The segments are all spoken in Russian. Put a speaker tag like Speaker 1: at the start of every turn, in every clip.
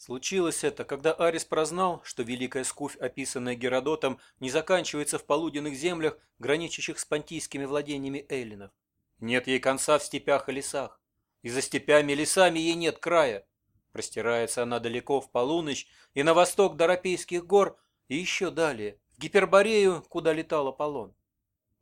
Speaker 1: Случилось это, когда Арис прознал, что Великая Скуфь, описанная Геродотом, не заканчивается в полуденных землях, граничащих с понтийскими владениями эллинов. Нет ей конца в степях и лесах. И за степями и лесами ей нет края. Простирается она далеко в полуночь и на восток до Рапейских гор, и еще далее, в Гиперборею, куда летал Аполлон.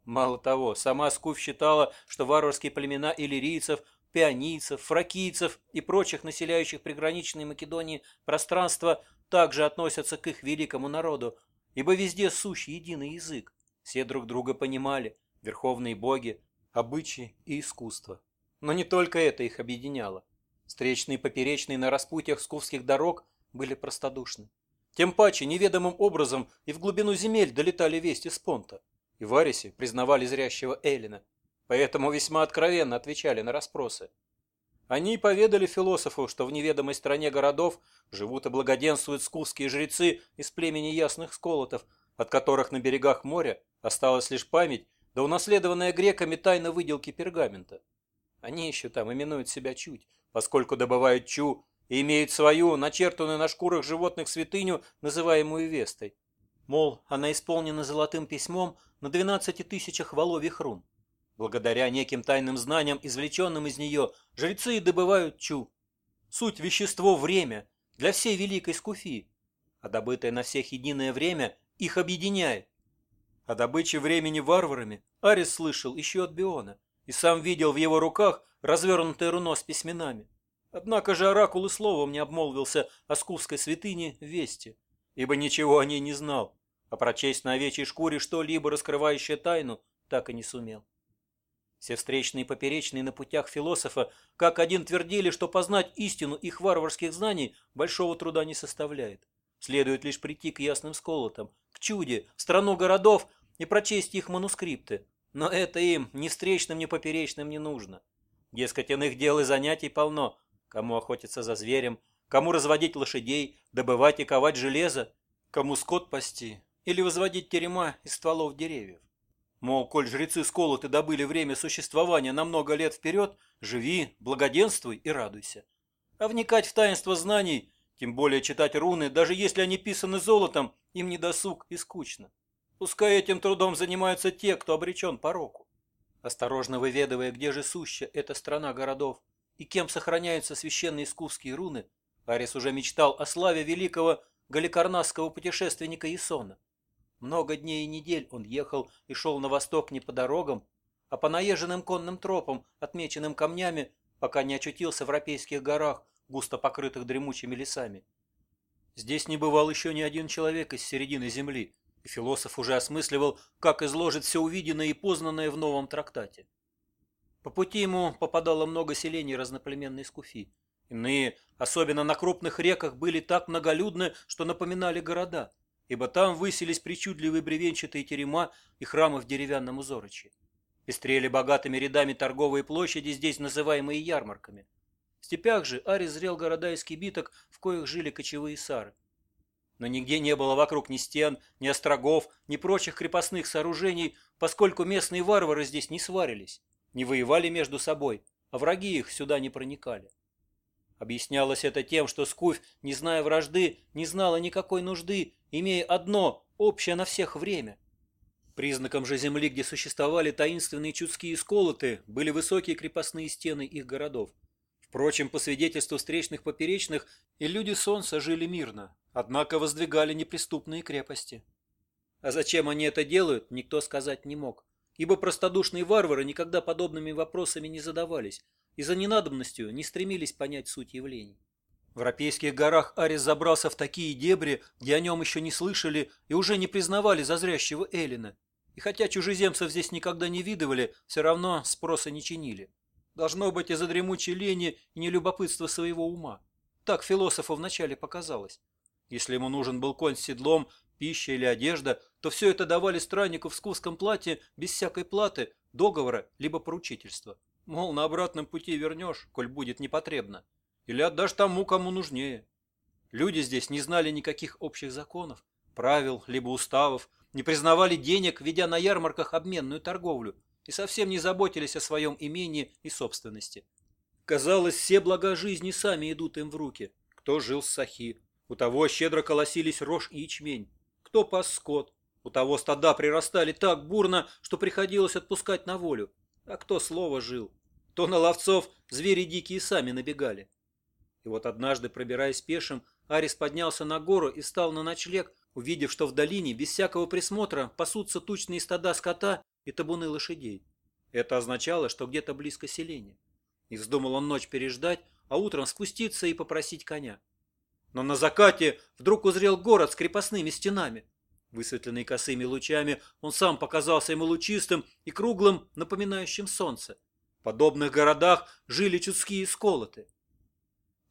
Speaker 1: Мало того, сама Скуфь считала, что варварские племена иллирийцев – пионийцев, фракийцев и прочих населяющих приграничные Македонии пространства, также относятся к их великому народу, ибо везде сущ единый язык. Все друг друга понимали, верховные боги, обычаи и искусство. Но не только это их объединяло. Встречные и поперечные на распутьях скуфских дорог были простодушны. Тем паче неведомым образом и в глубину земель долетали вести с понта. И в Арисе признавали зрящего Эллина – поэтому весьма откровенно отвечали на расспросы. Они поведали философу, что в неведомой стране городов живут и благоденствуют скуфские жрецы из племени ясных сколотов, от которых на берегах моря осталась лишь память, да унаследованная греками тайна выделки пергамента. Они еще там именуют себя чуть, поскольку добывают чу и имеют свою, начертанную на шкурах животных святыню, называемую Вестой. Мол, она исполнена золотым письмом на двенадцати тысячах воловьих рун. Благодаря неким тайным знаниям, извлеченным из нее, жрецы и добывают чу. Суть – вещество – время для всей великой скуфи, а добытое на всех единое время их объединяет. О добыче времени варварами Арис слышал еще от Биона и сам видел в его руках развернутое руно с письменами. Однако же Оракул и словом не обмолвился о скуфской святыне Вести, ибо ничего о ней не знал, а прочесть на овечьей шкуре что-либо, раскрывающее тайну, так и не сумел. Все встречные и поперечные на путях философа как один твердили, что познать истину их варварских знаний большого труда не составляет. Следует лишь прийти к ясным сколотам, к чуде, в страну городов и прочесть их манускрипты. Но это им ни встречным, ни поперечным не нужно. Дескать, иных дел и занятий полно. Кому охотиться за зверем, кому разводить лошадей, добывать и ковать железо, кому скот пасти или возводить терема из стволов деревьев. Мол, коль жрецы сколоты добыли время существования на много лет вперед, живи, благоденствуй и радуйся. А вникать в таинство знаний, тем более читать руны, даже если они писаны золотом, им не досуг и скучно. Пускай этим трудом занимаются те, кто обречен пороку. Осторожно выведывая, где же суща эта страна городов и кем сохраняются священные искусские руны, Арис уже мечтал о славе великого галикарнасского путешественника Исона – много дней и недель он ехал и шел на восток не по дорогам, а по наезженным конным тропам, отмеченным камнями, пока не очутился в европейских горах, густо покрытых дремучими лесами. Здесь не бывал еще ни один человек из середины земли, и философ уже осмысливал, как изложит все увиденное и познанное в новом трактате. По пути ему попадало много селений разноплеменной скуфи. Иные, особенно на крупных реках, были так многолюдны, что напоминали города – ибо там высились причудливые бревенчатые терема и храмы в деревянном узороче. Пестрели богатыми рядами торговые площади, здесь называемые ярмарками. В степях же Ари зрел города из кибиток, в коих жили кочевые сары. Но нигде не было вокруг ни стен, ни острогов, ни прочих крепостных сооружений, поскольку местные варвары здесь не сварились, не воевали между собой, а враги их сюда не проникали. Объяснялось это тем, что Скуфь, не зная вражды, не знала никакой нужды, имея одно, общее на всех время. Признаком же земли, где существовали таинственные чудские сколоты, были высокие крепостные стены их городов. Впрочем, по свидетельству встречных поперечных, и люди солнца жили мирно, однако воздвигали неприступные крепости. А зачем они это делают, никто сказать не мог, ибо простодушные варвары никогда подобными вопросами не задавались, и за ненадобностью не стремились понять суть явлений. В европейских горах Арис забрался в такие дебри, где о нем еще не слышали и уже не признавали зазрящего Эллина. И хотя чужеземцев здесь никогда не видывали, все равно спроса не чинили. Должно быть из-за дремучей лени и нелюбопытства своего ума. Так философу вначале показалось. Если ему нужен был конь с седлом, пища или одежда, то все это давали страннику в скуском платье без всякой платы, договора либо поручительства. Мол, на обратном пути вернешь, коль будет непотребно. Или отдашь тому, кому нужнее. Люди здесь не знали никаких общих законов, правил, либо уставов, не признавали денег, ведя на ярмарках обменную торговлю, и совсем не заботились о своем имении и собственности. Казалось, все блага жизни сами идут им в руки. Кто жил с сахи, у того щедро колосились рожь и ячмень, кто пас скот, у того стада прирастали так бурно, что приходилось отпускать на волю, а кто слово жил, то на ловцов звери дикие сами набегали. И вот однажды, пробираясь пешим, Арис поднялся на гору и стал на ночлег, увидев, что в долине без всякого присмотра пасутся тучные стада скота и табуны лошадей. Это означало, что где-то близко селение. И вздумал он ночь переждать, а утром спуститься и попросить коня. Но на закате вдруг узрел город с крепостными стенами. Высветленный косыми лучами, он сам показался ему лучистым и круглым, напоминающим солнце. В подобных городах жили чудские сколоты.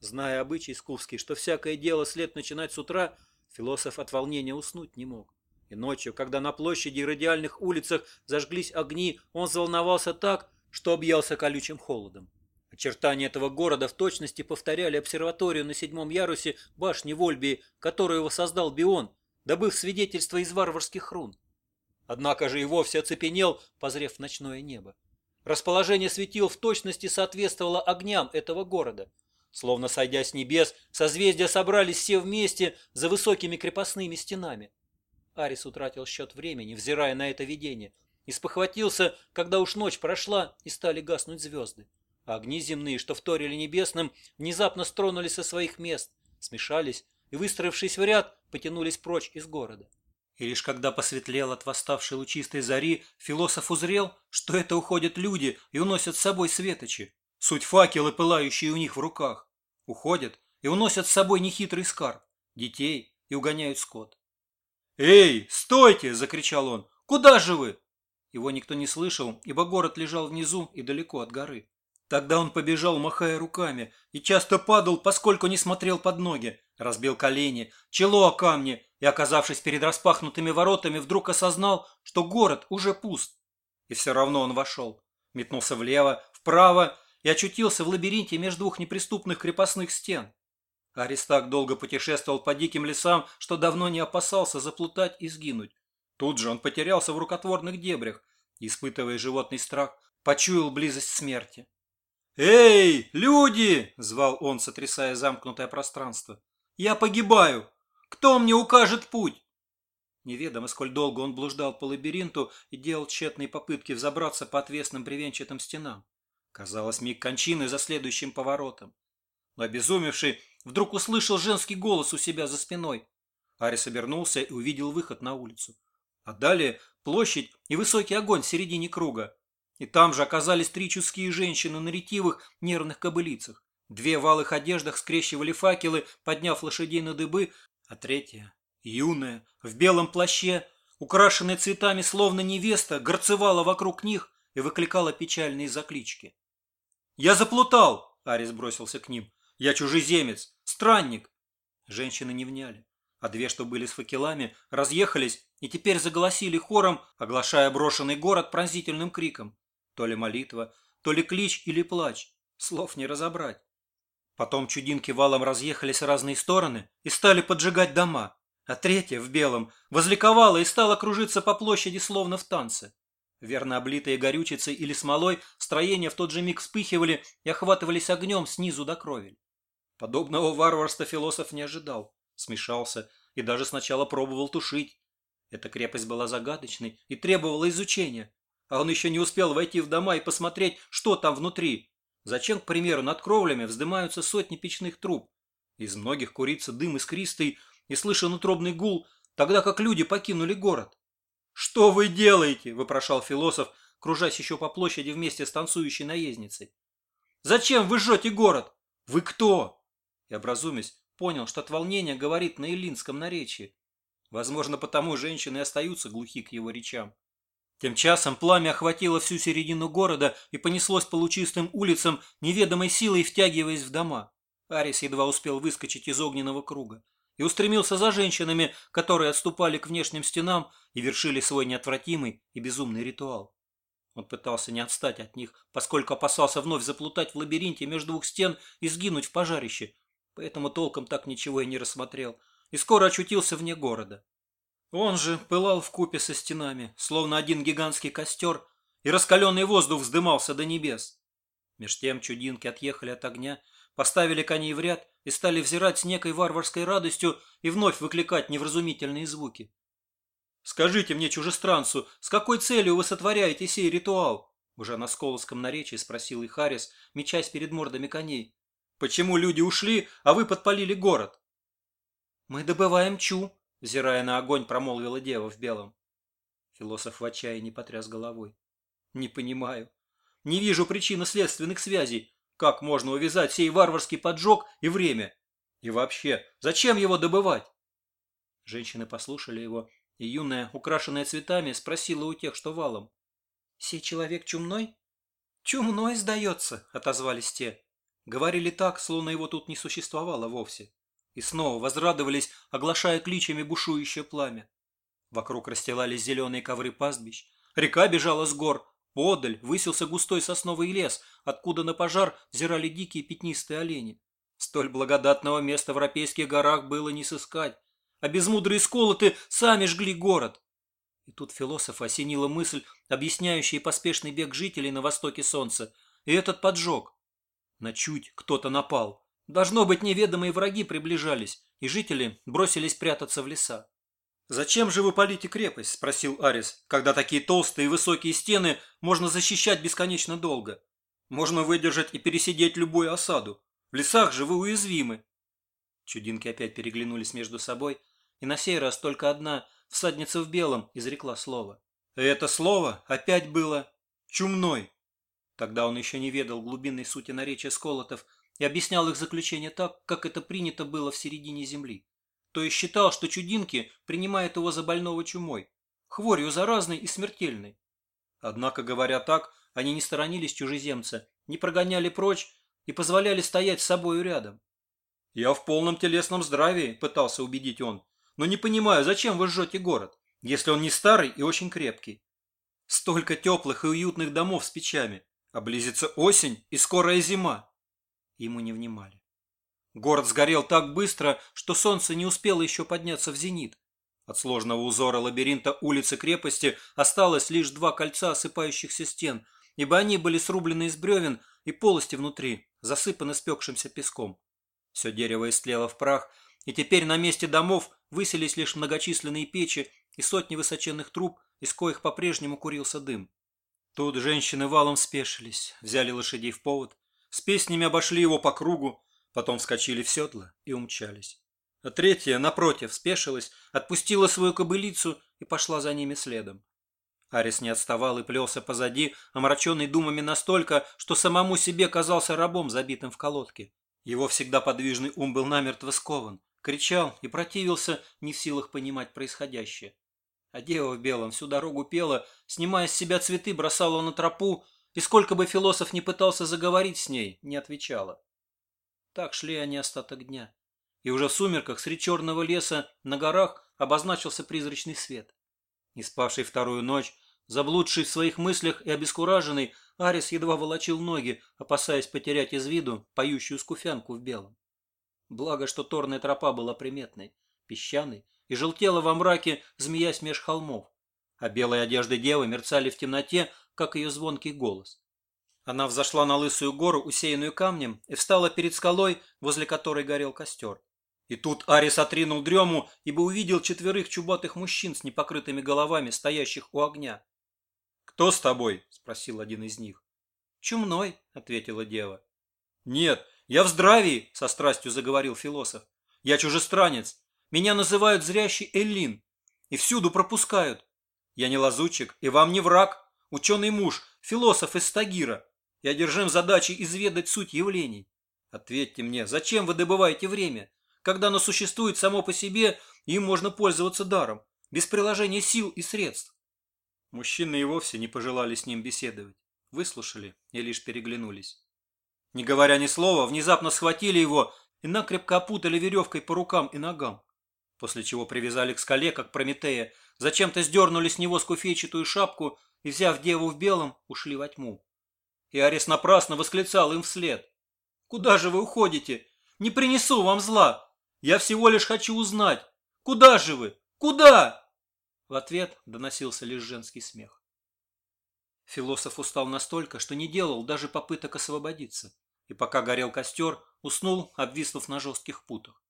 Speaker 1: Зная обычай скуфский, что всякое дело след начинать с утра, философ от волнения уснуть не мог. И ночью, когда на площади и радиальных улицах зажглись огни, он заволновался так, что объялся колючим холодом. Очертания этого города в точности повторяли обсерваторию на седьмом ярусе башни Вольбии, которую воссоздал Бион, добыв свидетельство из варварских рун. Однако же и вовсе оцепенел, позрев в ночное небо. Расположение светил в точности соответствовало огням этого города. Словно сойдя с небес, созвездия собрались все вместе за высокими крепостными стенами. Арис утратил счет времени, взирая на это видение, и спохватился, когда уж ночь прошла и стали гаснуть звезды. А огни земные, что вторили небесным, внезапно стронулись со своих мест, смешались и, выстроившись в ряд, потянулись прочь из города. И лишь когда посветлел от восставшей лучистой зари, философ узрел, что это уходят люди и уносят с собой светочи, суть факелы, пылающие у них в руках. Уходят и уносят с собой нехитрый скарб, детей и угоняют скот. «Эй, стойте!» – закричал он. «Куда же вы?» Его никто не слышал, ибо город лежал внизу и далеко от горы. Тогда он побежал, махая руками, и часто падал, поскольку не смотрел под ноги, разбил колени, чело о камни – и, оказавшись перед распахнутыми воротами, вдруг осознал, что город уже пуст. И все равно он вошел. Метнулся влево, вправо и очутился в лабиринте между двух неприступных крепостных стен. Аристак долго путешествовал по диким лесам, что давно не опасался заплутать и сгинуть. Тут же он потерялся в рукотворных дебрях, испытывая животный страх, почуял близость смерти. «Эй, люди!» – звал он, сотрясая замкнутое пространство. «Я погибаю! Кто мне укажет путь?» Неведомо, сколь долго он блуждал по лабиринту и делал тщетные попытки взобраться по отвесным бревенчатым стенам. Казалось, миг кончины за следующим поворотом. Но обезумевший вдруг услышал женский голос у себя за спиной. Арис обернулся и увидел выход на улицу. А далее площадь и высокий огонь в середине круга. И там же оказались три чудские женщины на ретивых нервных кобылицах. Две в алых одеждах скрещивали факелы, подняв лошадей на дыбы, а третья, юная, в белом плаще, украшенная цветами, словно невеста, горцевала вокруг них и выкликала печальные заклички. «Я заплутал!» — Арис бросился к ним. «Я чужеземец! Странник!» Женщины не вняли, а две, что были с факелами, разъехались и теперь заголосили хором, оглашая брошенный город пронзительным криком. То ли молитва, то ли клич или плач, слов не разобрать. Потом чудинки валом разъехались в разные стороны и стали поджигать дома, а третья в белом возликовала и стала кружиться по площади словно в танце. Верно облитые горючицей или смолой, строения в тот же миг вспыхивали и охватывались огнем снизу до крови. Подобного варварства философ не ожидал, смешался и даже сначала пробовал тушить. Эта крепость была загадочной и требовала изучения, а он еще не успел войти в дома и посмотреть, что там внутри. Зачем, к примеру, над кровлями вздымаются сотни печных труб? Из многих курится дым искристый и слышен утробный гул, тогда как люди покинули город. «Что вы делаете?» – вопрошал философ, кружась еще по площади вместе с танцующей наездницей. «Зачем вы жжете город? Вы кто?» И, образумясь, понял, что от волнения говорит на эллинском наречии. Возможно, потому женщины остаются глухи к его речам. Тем часом пламя охватило всю середину города и понеслось по лучистым улицам, неведомой силой втягиваясь в дома. Арис едва успел выскочить из огненного круга и устремился за женщинами, которые отступали к внешним стенам и вершили свой неотвратимый и безумный ритуал. Он пытался не отстать от них, поскольку опасался вновь заплутать в лабиринте между двух стен и сгинуть в пожарище, поэтому толком так ничего и не рассмотрел, и скоро очутился вне города. Он же пылал в купе со стенами, словно один гигантский костер, и раскаленный воздух вздымался до небес. Меж тем чудинки отъехали от огня, поставили коней в ряд и стали взирать с некой варварской радостью и вновь выкликать невразумительные звуки. «Скажите мне, чужестранцу, с какой целью вы сотворяете сей ритуал?» Уже на сколоском наречии спросил и Харрис, мечась перед мордами коней. «Почему люди ушли, а вы подпалили город?» «Мы добываем чу», Взирая на огонь, промолвила дева в белом. Философ в отчаянии потряс головой. Не понимаю. Не вижу причины следственных связей. Как можно увязать сей варварский поджог и время? И вообще, зачем его добывать? Женщины послушали его, и юная, украшенная цветами, спросила у тех, что валом. «Сей человек чумной?» «Чумной, сдается», — отозвались те. Говорили так, словно его тут не существовало вовсе и снова возрадовались, оглашая кличами бушующее пламя. Вокруг расстилались зеленые ковры пастбищ, река бежала с гор, подаль высился густой сосновый лес, откуда на пожар взирали дикие пятнистые олени. Столь благодатного места в Рапейских горах было не сыскать, а безмудрые сколоты сами жгли город. И тут философ осенила мысль, объясняющая поспешный бег жителей на востоке солнца, и этот поджог. На чуть кто-то напал. Должно быть, неведомые враги приближались, и жители бросились прятаться в леса. «Зачем же вы палите крепость?» – спросил Арис, «когда такие толстые и высокие стены можно защищать бесконечно долго. Можно выдержать и пересидеть любую осаду. В лесах же вы уязвимы». Чудинки опять переглянулись между собой, и на сей раз только одна, всадница в белом, изрекла слово. это слово опять было «чумной». Тогда он еще не ведал глубинной сути наречия сколотов – и объяснял их заключение так, как это принято было в середине земли. То есть считал, что чудинки принимают его за больного чумой, хворью заразной и смертельной. Однако, говоря так, они не сторонились чужеземца, не прогоняли прочь и позволяли стоять с собою рядом. «Я в полном телесном здравии», – пытался убедить он, – «но не понимаю, зачем вы жжете город, если он не старый и очень крепкий? Столько теплых и уютных домов с печами, а близится осень и скорая зима» ему не внимали. Город сгорел так быстро, что солнце не успело еще подняться в зенит. От сложного узора лабиринта улицы крепости осталось лишь два кольца осыпающихся стен, ибо они были срублены из бревен и полости внутри, засыпаны спекшимся песком. Все дерево истлело в прах, и теперь на месте домов выселись лишь многочисленные печи и сотни высоченных труб, из коих по-прежнему курился дым. Тут женщины валом спешились, взяли лошадей в повод, с песнями обошли его по кругу, потом вскочили в седла и умчались. А третья, напротив, спешилась, отпустила свою кобылицу и пошла за ними следом. Арис не отставал и плелся позади, омраченный думами настолько, что самому себе казался рабом, забитым в колодке. Его всегда подвижный ум был намертво скован, кричал и противился, не в силах понимать происходящее. А дева в белом всю дорогу пела, снимая с себя цветы, бросала на тропу, и сколько бы философ ни пытался заговорить с ней, не отвечала. Так шли они остаток дня. И уже в сумерках среди черного леса на горах обозначился призрачный свет. Не спавший вторую ночь, заблудший в своих мыслях и обескураженный, Арис едва волочил ноги, опасаясь потерять из виду поющую скуфянку в белом. Благо, что торная тропа была приметной, песчаной, и желтела во мраке, змеясь меж холмов. А белые одежды девы мерцали в темноте, как ее звонкий голос. Она взошла на лысую гору, усеянную камнем, и встала перед скалой, возле которой горел костер. И тут Арис отринул дрему, ибо увидел четверых чубатых мужчин с непокрытыми головами, стоящих у огня. «Кто с тобой?» – спросил один из них. «Чумной», – ответила дева. «Нет, я в здравии», – со страстью заговорил философ. «Я чужестранец. Меня называют зрящий Эллин. И всюду пропускают. Я не лазутчик, и вам не враг, ученый муж, философ из Тагира. Я держим задачей изведать суть явлений. Ответьте мне, зачем вы добываете время, когда оно существует само по себе, им можно пользоваться даром, без приложения сил и средств? Мужчины и вовсе не пожелали с ним беседовать. Выслушали и лишь переглянулись. Не говоря ни слова, внезапно схватили его и накрепко опутали веревкой по рукам и ногам, после чего привязали к скале, как Прометея, зачем-то сдернули с него скуфейчатую шапку и, взяв деву в белом, ушли во тьму. И Арис напрасно восклицал им вслед. «Куда же вы уходите? Не принесу вам зла! Я всего лишь хочу узнать! Куда же вы? Куда?» В ответ доносился лишь женский смех. Философ устал настолько, что не делал даже попыток освободиться, и пока горел костер, уснул, обвиснув на жестких путах.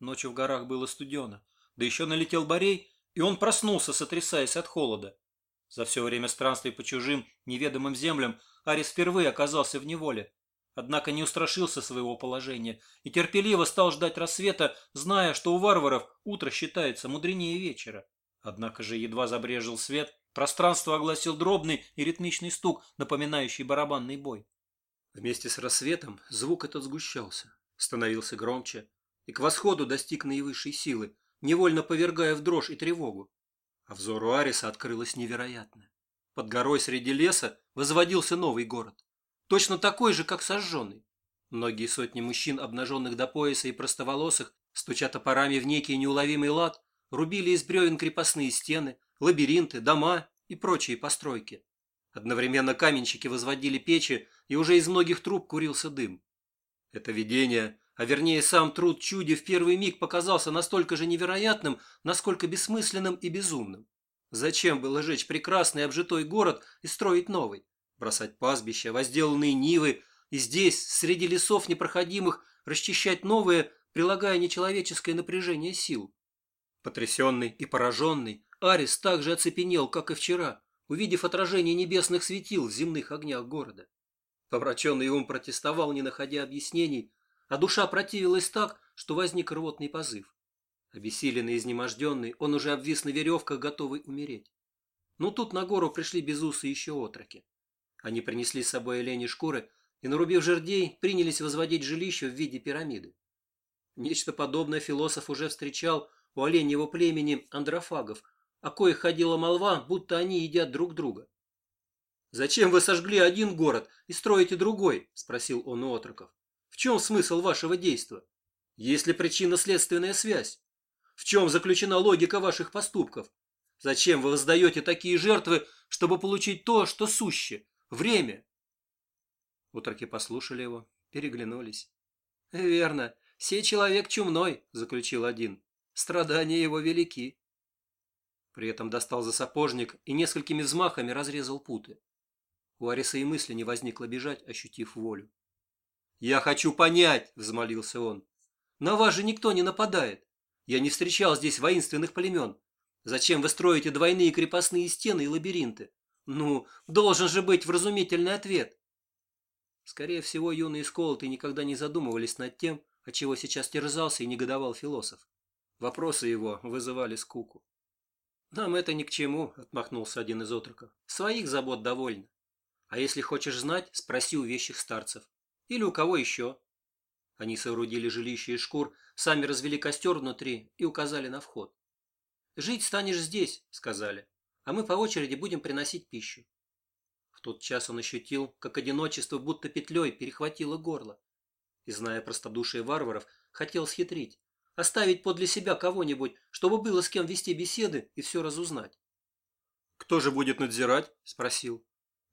Speaker 1: Ночью в горах было студено, да еще налетел Борей, и он проснулся, сотрясаясь от холода. За все время странствий по чужим, неведомым землям Арис впервые оказался в неволе. Однако не устрашился своего положения и терпеливо стал ждать рассвета, зная, что у варваров утро считается мудренее вечера. Однако же едва забрежил свет, пространство огласил дробный и ритмичный стук, напоминающий барабанный бой. Вместе с рассветом звук этот сгущался, становился громче и к восходу достиг наивысшей силы, невольно повергая в дрожь и тревогу. А взору Ариса открылось невероятное. Под горой среди леса возводился новый город. Точно такой же, как сожженный. Многие сотни мужчин, обнаженных до пояса и простоволосых, стуча топорами в некий неуловимый лад, рубили из бревен крепостные стены, лабиринты, дома и прочие постройки. Одновременно каменщики возводили печи, и уже из многих труб курился дым. Это видение а вернее сам труд чуди в первый миг показался настолько же невероятным, насколько бессмысленным и безумным. Зачем было жечь прекрасный обжитой город и строить новый? Бросать пастбища, возделанные нивы, и здесь, среди лесов непроходимых, расчищать новые, прилагая нечеловеческое напряжение сил. Потрясенный и пораженный, Арис также оцепенел, как и вчера, увидев отражение небесных светил в земных огнях города. Помраченный ум протестовал, не находя объяснений, а душа противилась так, что возник рвотный позыв. Обессиленный и изнеможденный, он уже обвис на веревках, готовый умереть. Но тут на гору пришли безусы еще отроки. Они принесли с собой олени шкуры и, нарубив жердей, принялись возводить жилище в виде пирамиды. Нечто подобное философ уже встречал у оленьего племени андрофагов, о коих ходила молва, будто они едят друг друга. «Зачем вы сожгли один город и строите другой?» – спросил он у отроков чем смысл вашего действия? Есть ли причинно-следственная связь? В чем заключена логика ваших поступков? Зачем вы воздаете такие жертвы, чтобы получить то, что суще? Время!» Утраки послушали его, переглянулись. «Верно, сей человек чумной», — заключил один. «Страдания его велики». При этом достал за сапожник и несколькими взмахами разрезал путы. У Ариса и мысли не возникло бежать, ощутив волю. «Я хочу понять», – взмолился он. «На вас же никто не нападает. Я не встречал здесь воинственных племен. Зачем вы строите двойные крепостные стены и лабиринты? Ну, должен же быть вразумительный ответ». Скорее всего, юные сколоты никогда не задумывались над тем, от чего сейчас терзался и негодовал философ. Вопросы его вызывали скуку. «Нам это ни к чему», – отмахнулся один из отроков. «Своих забот довольно. А если хочешь знать, спроси у вещих старцев. Или у кого еще?» Они соорудили жилище из шкур, сами развели костер внутри и указали на вход. «Жить станешь здесь», — сказали, — «а мы по очереди будем приносить пищу». В тот час он ощутил, как одиночество будто петлей перехватило горло. И, зная простодушие варваров, хотел схитрить, оставить подле себя кого-нибудь, чтобы было с кем вести беседы и все разузнать. «Кто же будет надзирать?» — спросил.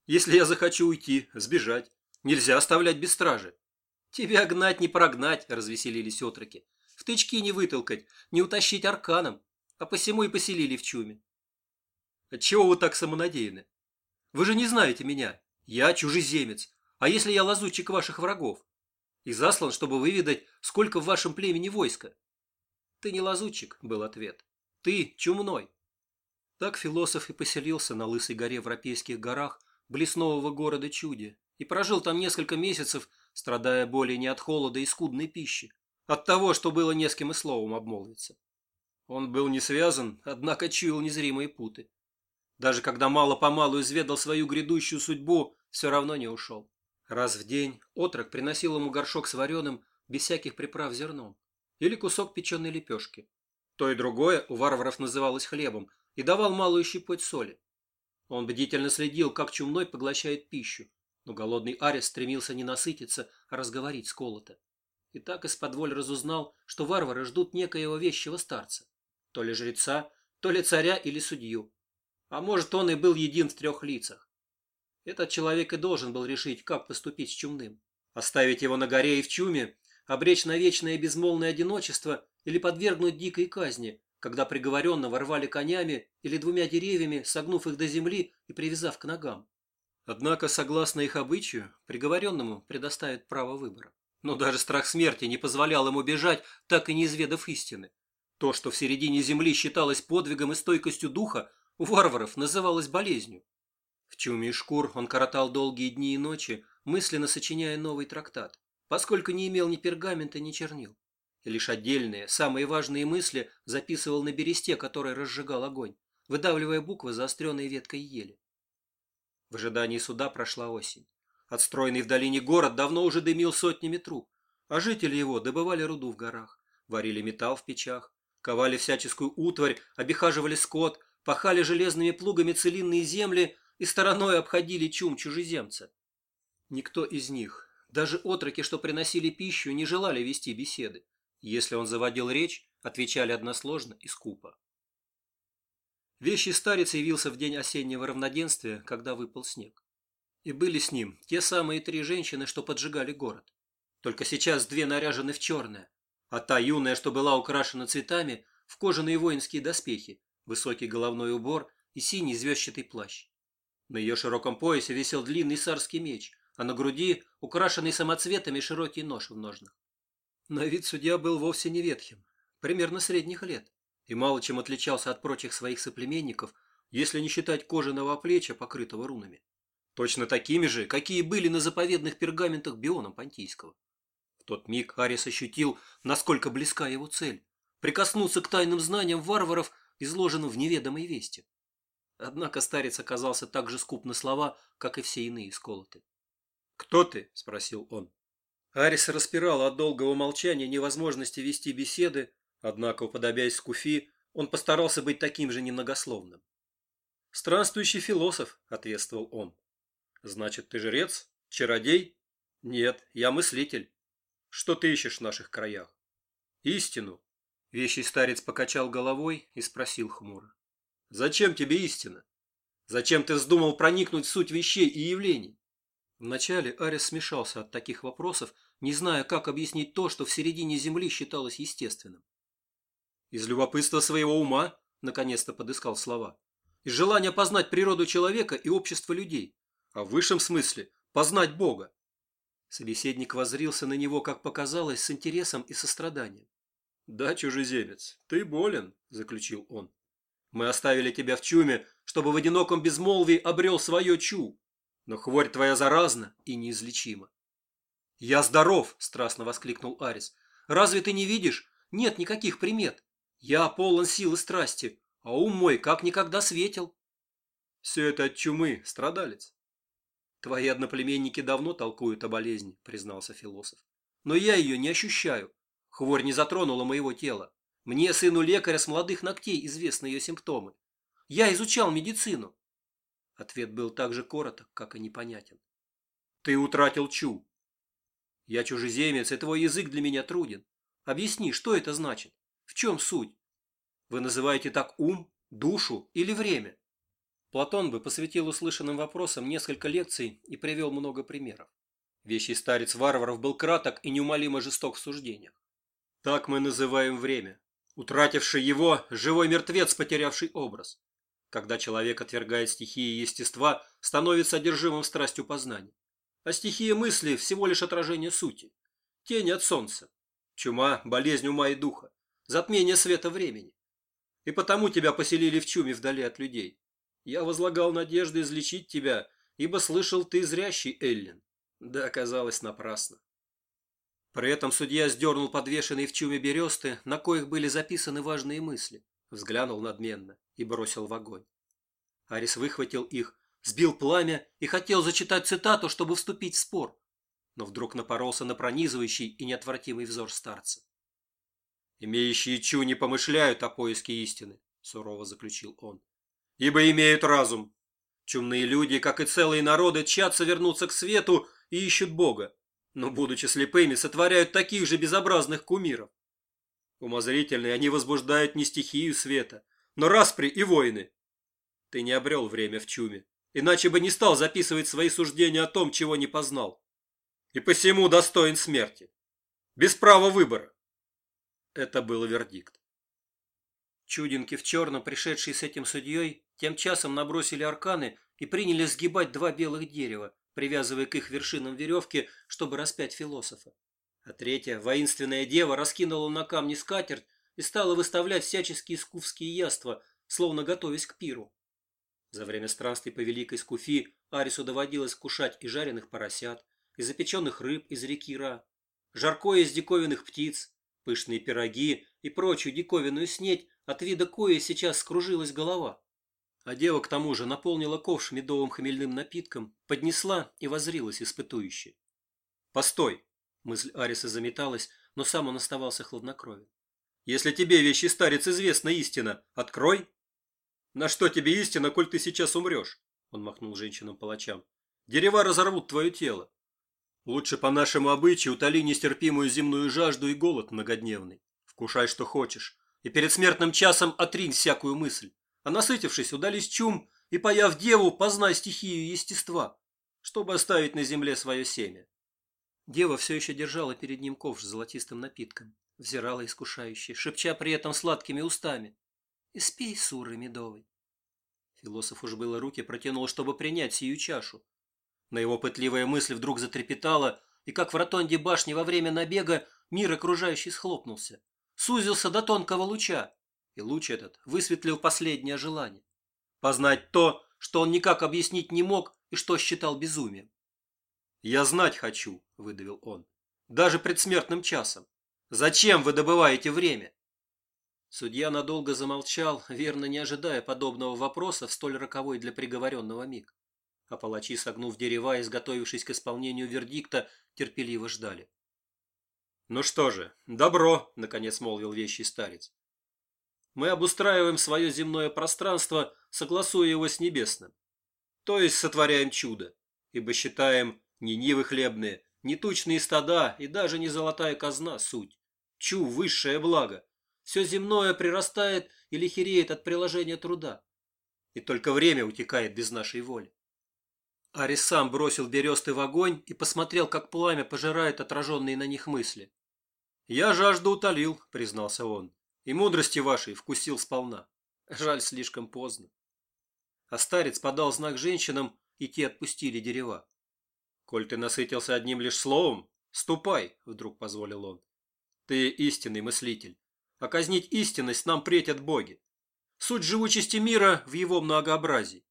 Speaker 1: «Если я захочу уйти, сбежать». Нельзя оставлять без стражи. Тебя гнать не прогнать, развеселились отроки. В тычки не вытолкать, не утащить арканом, а посему и поселили в чуме. Отчего вы так самонадеяны? Вы же не знаете меня. Я чужеземец. А если я лазутчик ваших врагов? И заслан, чтобы выведать, сколько в вашем племени войска. Ты не лазутчик, был ответ. Ты чумной. Так философ и поселился на Лысой горе в Рапейских горах блеснового города Чуди, и прожил там несколько месяцев, страдая более не от холода и скудной пищи, от того, что было не с кем и словом обмолвиться. Он был не связан, однако чуял незримые путы. Даже когда мало-помалу изведал свою грядущую судьбу, все равно не ушел. Раз в день отрок приносил ему горшок с вареным, без всяких приправ зерном, или кусок печеной лепешки. То и другое у варваров называлось хлебом и давал малую щепоть соли. Он бдительно следил, как чумной поглощает пищу, но голодный Арис стремился не насытиться, а разговорить с Колота. И так из-под разузнал, что варвары ждут некоего вещего старца. То ли жреца, то ли царя или судью. А может, он и был един в трех лицах. Этот человек и должен был решить, как поступить с чумным. Оставить его на горе и в чуме, обречь на вечное безмолвное одиночество или подвергнуть дикой казни, когда приговоренного рвали конями или двумя деревьями, согнув их до земли и привязав к ногам. Однако, согласно их обычаю, приговоренному предоставят право выбора. Но даже страх смерти не позволял ему бежать, так и не изведав истины. То, что в середине земли считалось подвигом и стойкостью духа, у варваров называлось болезнью. В чуме и шкур он коротал долгие дни и ночи, мысленно сочиняя новый трактат, поскольку не имел ни пергамента, ни чернил. И лишь отдельные, самые важные мысли записывал на бересте, который разжигал огонь, выдавливая буквы, заостренной веткой ели. В ожидании суда прошла осень. Отстроенный в долине город давно уже дымил сотнями труб, а жители его добывали руду в горах, варили металл в печах, ковали всяческую утварь, обихаживали скот, пахали железными плугами целинные земли и стороной обходили чум чужеземца. Никто из них, даже отроки, что приносили пищу, не желали вести беседы. Если он заводил речь, отвечали односложно и скупо. Вещий старец явился в день осеннего равноденствия, когда выпал снег. И были с ним те самые три женщины, что поджигали город. Только сейчас две наряжены в черное, а та юная, что была украшена цветами, в кожаные воинские доспехи, высокий головной убор и синий звездчатый плащ. На ее широком поясе висел длинный царский меч, а на груди украшенный самоцветами широкий нож в ножнах. На вид судья был вовсе не ветхим, примерно средних лет и мало чем отличался от прочих своих соплеменников, если не считать кожаного плеча, покрытого рунами. Точно такими же, какие были на заповедных пергаментах Бионом Понтийского. В тот миг Арис ощутил, насколько близка его цель – прикоснуться к тайным знаниям варваров, изложенным в неведомой вести. Однако старец оказался так же скуп на слова, как и все иные сколоты. «Кто ты?» – спросил он. Арис распирал от долгого молчания невозможности вести беседы, Однако, уподобясь Скуфи, он постарался быть таким же немногословным. «Странствующий философ», — ответствовал он. «Значит, ты жрец? Чародей?» «Нет, я мыслитель. Что ты ищешь в наших краях?» «Истину». Вещий старец покачал головой и спросил хмуро. «Зачем тебе истина? Зачем ты вздумал проникнуть в суть вещей и явлений?» Вначале Арис смешался от таких вопросов, не зная, как объяснить то, что в середине Земли считалось естественным. Из любопытства своего ума, наконец-то подыскал слова. Из желания познать природу человека и общество людей. А в высшем смысле – познать Бога. Собеседник воззрился на него, как показалось, с интересом и состраданием. «Да, чужеземец, ты болен», – заключил он. «Мы оставили тебя в чуме, чтобы в одиноком безмолвии обрел свое чу. Но хворь твоя заразна и неизлечима». «Я здоров!» – страстно воскликнул Арис. «Разве ты не видишь? Нет никаких примет. Я полон сил и страсти, а ум мой как никогда светил. Все это от чумы, страдалец. Твои одноплеменники давно толкуют о болезни, признался философ. Но я ее не ощущаю. Хворь не затронула моего тела. Мне, сыну лекаря с молодых ногтей, известны ее симптомы. Я изучал медицину. Ответ был так же короток, как и непонятен. Ты утратил чу. Я чужеземец, и твой язык для меня труден. Объясни, что это значит? В чем суть? Вы называете так ум, душу или время? Платон бы посвятил услышанным вопросам несколько лекций и привел много примеров. Вещий старец варваров был краток и неумолимо жесток в суждениях. Так мы называем время. Утративший его, живой мертвец, потерявший образ. Когда человек отвергает стихии естества, становится одержимым страстью познания. А стихия мысли – всего лишь отражение сути. Тень от солнца. Чума – болезнь ума и духа затмение света времени. И потому тебя поселили в чуме вдали от людей. Я возлагал надежды излечить тебя, ибо слышал ты зрящий, Эллин, Да оказалось напрасно. При этом судья сдернул подвешенные в чуме бересты, на коих были записаны важные мысли, взглянул надменно и бросил в огонь. Арис выхватил их, сбил пламя и хотел зачитать цитату, чтобы вступить в спор, но вдруг напоролся на пронизывающий и неотвратимый взор старца. Имеющие Чу не помышляют о поиске истины, сурово заключил он, ибо имеют разум. Чумные люди, как и целые народы, тщатся вернуться к свету и ищут Бога, но, будучи слепыми, сотворяют таких же безобразных кумиров. Умозрительные они возбуждают не стихию света, но распри и войны. Ты не обрел время в чуме, иначе бы не стал записывать свои суждения о том, чего не познал. И посему достоин смерти. Без права выбора. Это был вердикт. Чудинки в черном, пришедшие с этим судьей, тем часом набросили арканы и приняли сгибать два белых дерева, привязывая к их вершинам веревки, чтобы распять философа. А третья, воинственная дева, раскинула на камни скатерть и стала выставлять всяческие скуфские яства, словно готовясь к пиру. За время странствий по Великой Скуфи Арису доводилось кушать и жареных поросят, и запеченных рыб из реки Ра, жаркое из диковинных птиц, пышные пироги и прочую диковинную снеть, от вида кои сейчас скружилась голова. А дева к тому же наполнила ковш медовым хмельным напитком, поднесла и возрилась испытующе. «Постой!» – мысль Ариса заметалась, но сам он оставался хладнокровен. «Если тебе, вещи старец, известна истина, открой!» «На что тебе истина, коль ты сейчас умрешь?» – он махнул женщинам-палачам. «Дерева разорвут твое тело. Лучше по нашему обычаю утоли нестерпимую земную жажду и голод многодневный. Вкушай, что хочешь. И перед смертным часом отринь всякую мысль. А насытившись, удались чум, и, появ деву, познай стихию естества, чтобы оставить на земле свое семя. Дева все еще держала перед ним ковш с золотистым напитком, взирала искушающе, шепча при этом сладкими устами. «И спей, суры медовой!» Философ уж было руки протянул, чтобы принять сию чашу, но его пытливая мысль вдруг затрепетала, и как в ротонде башни во время набега мир окружающий схлопнулся, сузился до тонкого луча, и луч этот высветлил последнее желание – познать то, что он никак объяснить не мог и что считал безумием. «Я знать хочу», – выдавил он, – «даже предсмертным часом. Зачем вы добываете время?» Судья надолго замолчал, верно не ожидая подобного вопроса в столь роковой для приговоренного миг а палачи, согнув дерева и изготовившись к исполнению вердикта, терпеливо ждали. «Ну что же, добро!» — наконец молвил вещий старец. «Мы обустраиваем свое земное пространство, согласуя его с небесным. То есть сотворяем чудо, ибо считаем не нивы хлебные, не тучные стада и даже не золотая казна суть. Чу – высшее благо. Все земное прирастает или хереет от приложения труда. И только время утекает без нашей воли. Арис сам бросил бересты в огонь и посмотрел, как пламя пожирает отраженные на них мысли. «Я жажду утолил», — признался он, — «и мудрости вашей вкусил сполна. Жаль, слишком поздно». А старец подал знак женщинам, и те отпустили дерева. «Коль ты насытился одним лишь словом, ступай», — вдруг позволил он. «Ты истинный мыслитель, а казнить истинность нам претят боги. Суть живучести мира в его многообразии.